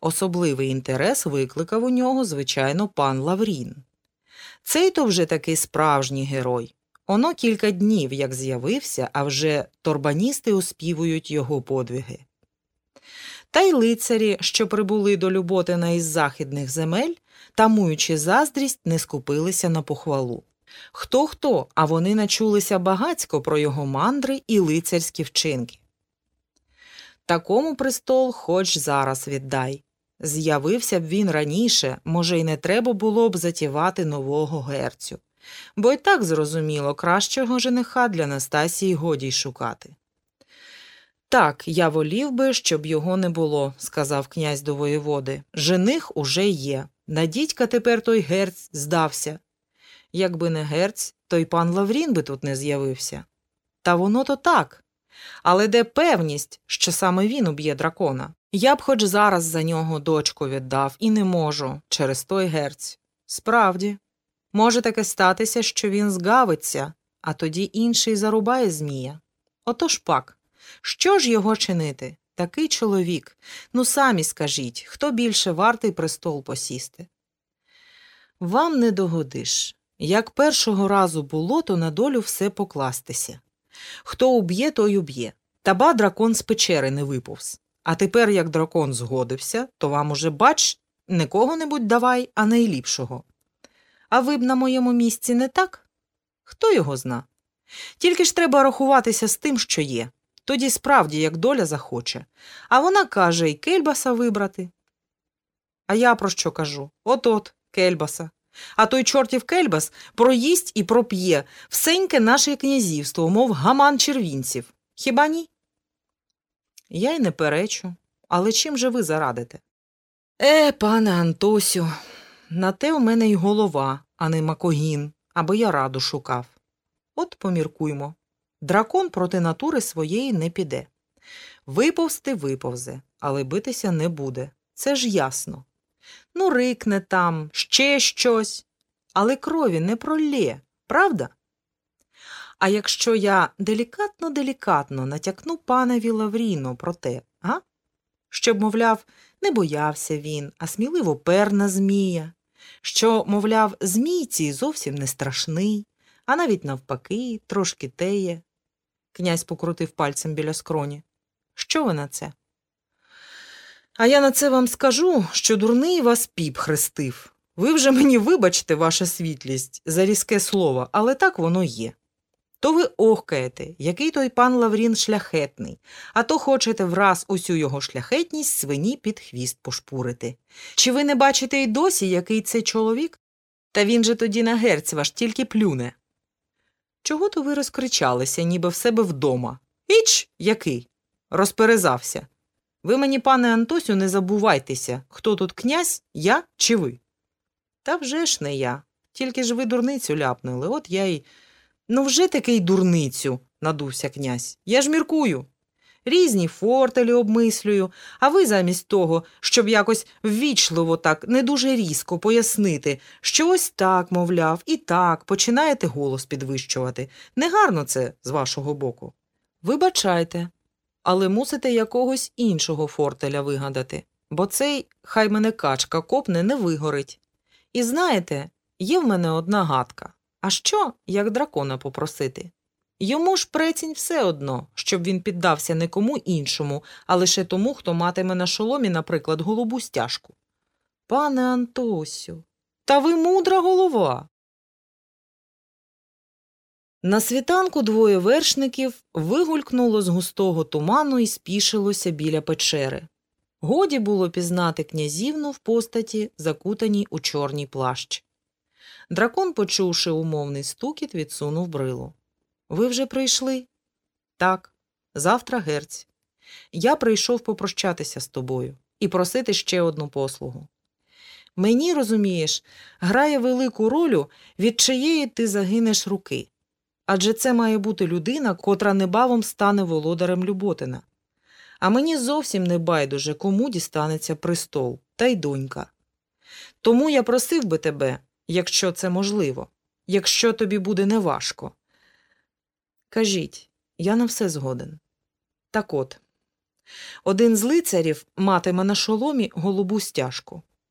Особливий інтерес викликав у нього, звичайно, пан Лаврін. Цей то вже такий справжній герой. Оно кілька днів, як з'явився, а вже торбаністи оспівують його подвиги. Та й лицарі, що прибули до Люботина із західних земель, тамуючи заздрість, не скупилися на похвалу. Хто хто, а вони начулися багацько про його мандри і лицарські вчинки. Такому престол хоч зараз віддай. З'явився б він раніше, може, й не треба було б затівати нового герцю, бо й так зрозуміло, кращого жениха для Настасії годі й шукати. Так, я волів би, щоб його не було, сказав князь до воєводи. Жених уже є. На дідька тепер той герць здався. Якби не герць, то й пан Лаврін би тут не з'явився. Та воно то так. Але де певність, що саме він уб'є дракона? Я б хоч зараз за нього дочку віддав і не можу через той герць. Справді, може таке статися, що він згавиться, а тоді інший зарубає Змія. Отож пак, що ж його чинити? Такий чоловік. Ну самі скажіть, хто більше вартий престол посісти? Вам не догодиш. Як першого разу було, то на долю все покластися. Хто уб'є, той уб'є. Таба дракон з печери не виповз. А тепер, як дракон згодився, то вам уже, бач, не кого-небудь давай, а найліпшого. А ви б на моєму місці не так? Хто його зна? Тільки ж треба рахуватися з тим, що є. Тоді справді, як доля захоче. А вона каже й кельбаса вибрати. А я про що кажу? От-от, кельбаса. А той чортів кельбас проїсть і проп'є всеньке наше князівство, мов гаман червінців. Хіба ні? Я й не перечу. Але чим же ви зарадите? Е, пане Антосю, на те у мене й голова, а не макогін, аби я раду шукав. От поміркуймо. Дракон проти натури своєї не піде. Виповзти виповзе, але битися не буде. Це ж ясно. Ну, рикне там, ще щось, але крові не пролє, правда? А якщо я делікатно-делікатно натякну панові Лавріно про те, а? Щоб, мовляв, не боявся він, а сміливо пер на Змія, що, мовляв, Змій цій зовсім не страшний, а навіть навпаки, трошки теє. Князь покрутив пальцем біля скроні. Що ви на це? А я на це вам скажу, що дурний вас піп хрестив. Ви вже мені вибачте, ваша світлість, за різке слово, але так воно є. То ви охкаєте, який той пан Лаврін шляхетний, а то хочете враз усю його шляхетність свині під хвіст пошпурити. Чи ви не бачите й досі, який це чоловік? Та він же тоді на герць ваш тільки плюне. Чого то ви розкричалися, ніби в себе вдома? Іч який? Розперезався. Ви мені, пане Антосю, не забувайтеся, хто тут князь, я чи ви? Та вже ж не я. Тільки ж ви дурницю ляпнули, от я й. Ну, вже такий дурницю, надувся князь. Я ж міркую. Різні фортелі обмислюю, а ви замість того, щоб якось ввічливо так, не дуже різко пояснити, що ось так, мовляв, і так починаєте голос підвищувати. Негарно це з вашого боку. Вибачайте, але мусите якогось іншого фортеля вигадати, бо цей, хай мене качка копне, не вигорить. І знаєте, є в мене одна гадка. А що, як дракона попросити? Йому ж прецінь все одно, щоб він піддався не кому іншому, а лише тому, хто матиме на шоломі, наприклад, голубу стяжку. Пане Антосю, та ви мудра голова. На світанку двоє вершників вигулькнуло з густого туману і спішилося біля печери. Годі було пізнати князівну в постаті, закутаній у чорній плащ. Дракон, почувши умовний стукіт, відсунув брилу. Ви вже прийшли? Так, завтра герць. Я прийшов попрощатися з тобою і просити ще одну послугу. Мені, розумієш, грає велику роль, від чиєї ти загинеш руки. Адже це має бути людина, котра небавом стане володарем Люботина. А мені зовсім не байдуже, кому дістанеться престол, та й донька. Тому я просив би тебе, якщо це можливо, якщо тобі буде неважко. Кажіть, я на все згоден. Так от, Один з лицарів матиме на шоломі голубу стяжку.